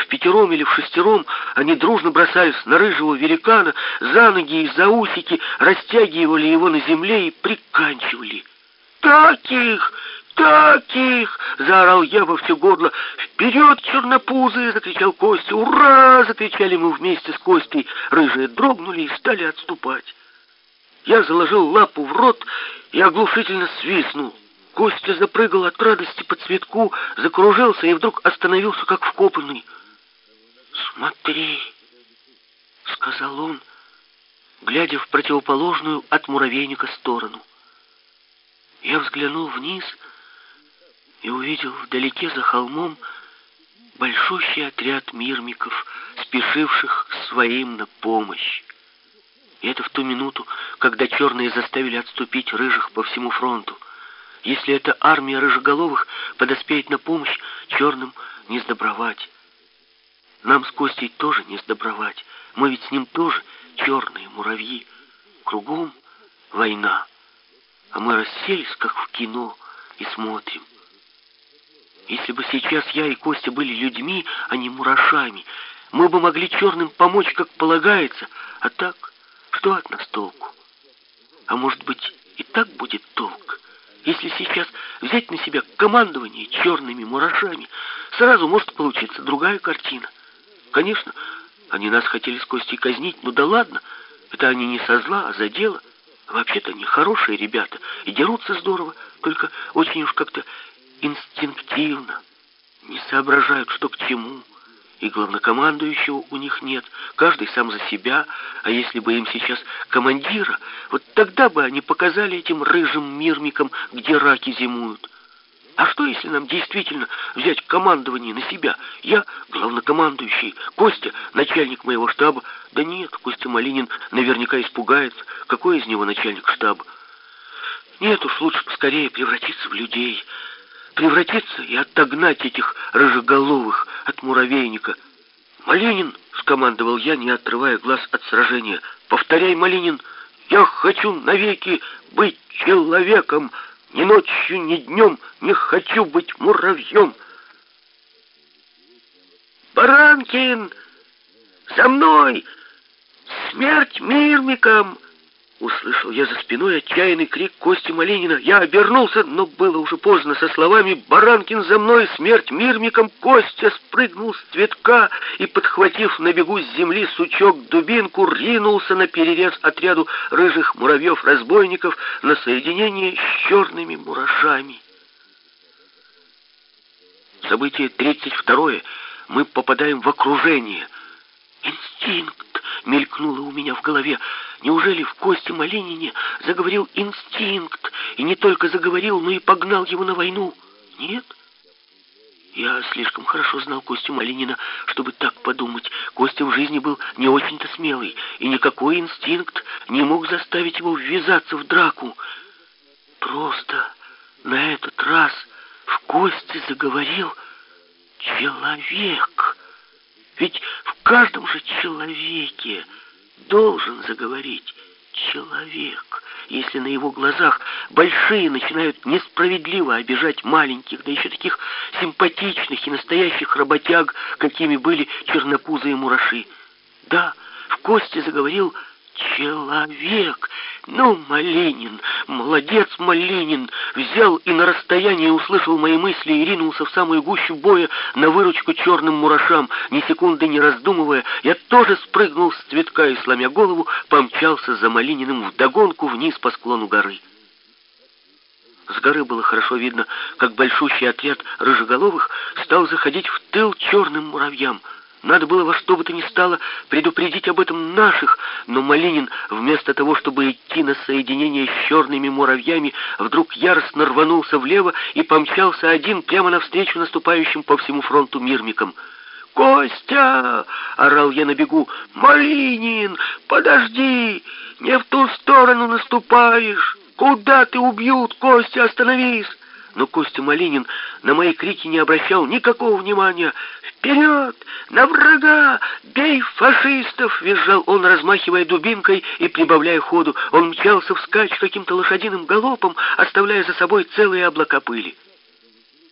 В пятером или в шестером они дружно бросались на рыжего великана, за ноги и за усики, растягивали его на земле и приканчивали. «Таких! Таких!» — заорал я во все горло. «Вперед, чернопузы!» — закричал Костя. «Ура!» — закричали мы вместе с Костей. Рыжие дрогнули и стали отступать. Я заложил лапу в рот и оглушительно свистнул. Костя запрыгал от радости по цветку, закружился и вдруг остановился, как вкопанный. «Смотри!» — сказал он, глядя в противоположную от муравейника сторону. Я взглянул вниз и увидел вдалеке за холмом большущий отряд мирмиков, спешивших своим на помощь. И это в ту минуту, когда черные заставили отступить рыжих по всему фронту. Если эта армия рыжеголовых подоспеет на помощь, черным не сдобровать. Нам с Костей тоже не сдобровать. Мы ведь с ним тоже черные муравьи. Кругом война. А мы расселись, как в кино, и смотрим. Если бы сейчас я и Костя были людьми, а не мурашами, мы бы могли черным помочь, как полагается. А так, что от нас толку? А может быть, и так будет толк? Если сейчас взять на себя командование черными мурашами, сразу может получиться другая картина. Конечно, они нас хотели с Костей казнить, ну да ладно, это они не со зла, а за дело. Вообще-то они хорошие ребята и дерутся здорово, только очень уж как-то инстинктивно, не соображают, что к чему. И главнокомандующего у них нет, каждый сам за себя, а если бы им сейчас командира, вот тогда бы они показали этим рыжим мирмикам, где раки зимуют. А что, если нам действительно взять командование на себя? Я главнокомандующий, Костя начальник моего штаба. Да нет, Костя Малинин наверняка испугается. Какой из него начальник штаба? Нет уж, лучше скорее превратиться в людей. Превратиться и отогнать этих рыжеголовых от муравейника. «Малинин!» — скомандовал я, не отрывая глаз от сражения. «Повторяй, Малинин! Я хочу навеки быть человеком!» Ни ночью, ни днем не хочу быть муравьем. Баранкин, за мной! Смерть мирмикам! Услышал я за спиной отчаянный крик Кости Малинина. Я обернулся, но было уже поздно. Со словами «Баранкин за мной! Смерть мирмиком!» Костя спрыгнул с цветка и, подхватив на бегу с земли сучок-дубинку, ринулся на перерез отряду рыжих муравьев-разбойников на соединение с черными мурашами. Событие 32 Мы попадаем в окружение. Инстинкт мелькнуло у меня в голове. Неужели в Косте Малинине заговорил инстинкт, и не только заговорил, но и погнал его на войну? Нет? Я слишком хорошо знал Костю Малинина, чтобы так подумать. Костя в жизни был не очень-то смелый, и никакой инстинкт не мог заставить его ввязаться в драку. Просто на этот раз в Косте заговорил человек. Ведь в каждом же человеке должен заговорить человек, если на его глазах большие начинают несправедливо обижать маленьких, да еще таких симпатичных и настоящих работяг, какими были чернопузые мураши. Да, в Косте заговорил человек, ну, Малинин, молодец, Малинин, взял и на расстоянии услышал мои мысли и ринулся в самую гущу боя на выручку черным мурашам. Ни секунды не раздумывая, я тоже спрыгнул с цветка и, сломя голову, помчался за Малининым вдогонку вниз по склону горы. С горы было хорошо видно, как большущий отряд рыжеголовых стал заходить в тыл черным муравьям — надо было во что бы то ни стало предупредить об этом наших, но Малинин, вместо того, чтобы идти на соединение с черными муравьями, вдруг яростно рванулся влево и помчался один прямо навстречу наступающим по всему фронту мирмикам. «Костя!» — орал я на бегу. «Малинин, подожди! Не в ту сторону наступаешь! Куда ты убьют, Костя, остановись!» Но Костя Малинин на мои крики не обращал никакого внимания. «Вперед! На врага! Бей фашистов!» — визжал он, размахивая дубинкой и прибавляя ходу. Он мчался вскачь каким-то лошадиным галопом, оставляя за собой целые облака пыли.